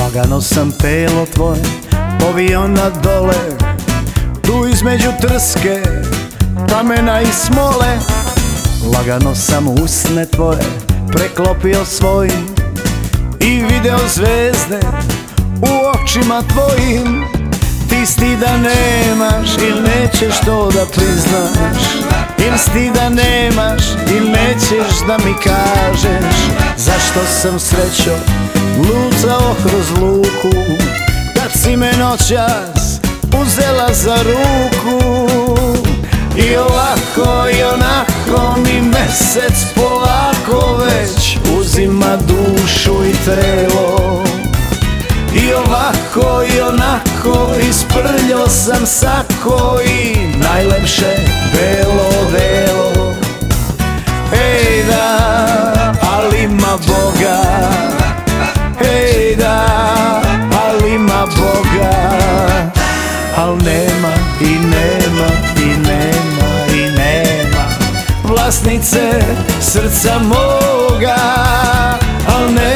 Lagano sam pelo tvoje povio na dole Tu između trske, kamena i smole. Lagano sam usne tvoje preklopio svojim I video zvezde u očima tvojim Ti stida nemaš ili nećeš to da priznaš. Ili stida nemaš ili nećeš da mi kažeš. Zašto sam srećo lucao kroz luku? Kad si me noćas uzela za ruku? I ovako i onako mi mesec polako već uzima dušu i telo ovako i onako isprljao sam sako i najlepše belo velo. Ej da, ali ima Boga. Ej da, ali ima Boga. Al nema i nema i nema i nema. Vlasnice srca moga Al nema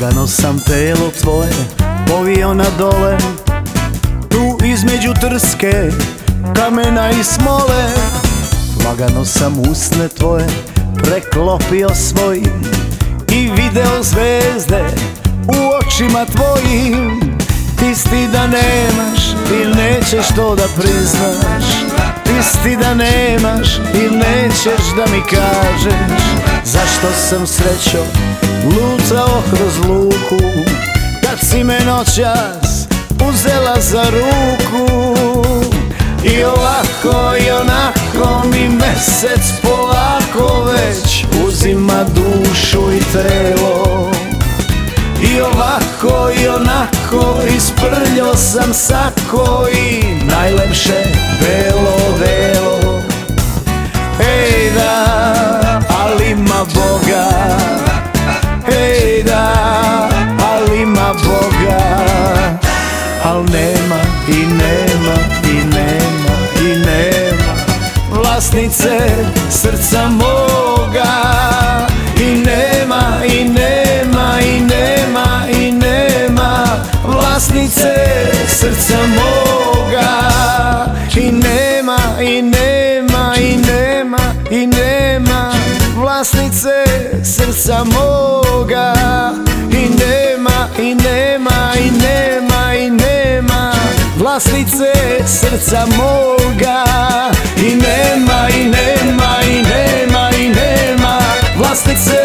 Lagano sam telo tvoje povio na dole Tu između trske, kamena i smole. Lagano sam usne tvoje preklopio svojim I video zvezde u očima tvojim. Ti da nemaš ili nećeš to da priznaš. Isti da nemaš ili nećeš da mi kažeš Zašto sam srećo lucao kroz luku Kad si me noćas uzela za ruku. I ovako i onako mi mesec polako već uzima dušu i telo. I ovako i onako isprljao sam sako i najlepše belo Al nema i nema i nema i nema Vlasnice srca moga. I nema i nema i nema i nema Vlasnice srca moga. I nema i nema i nema i nema Vlasnice srca moga Vlasnice srca moga. I nema i nema i nema i nema Vlasnice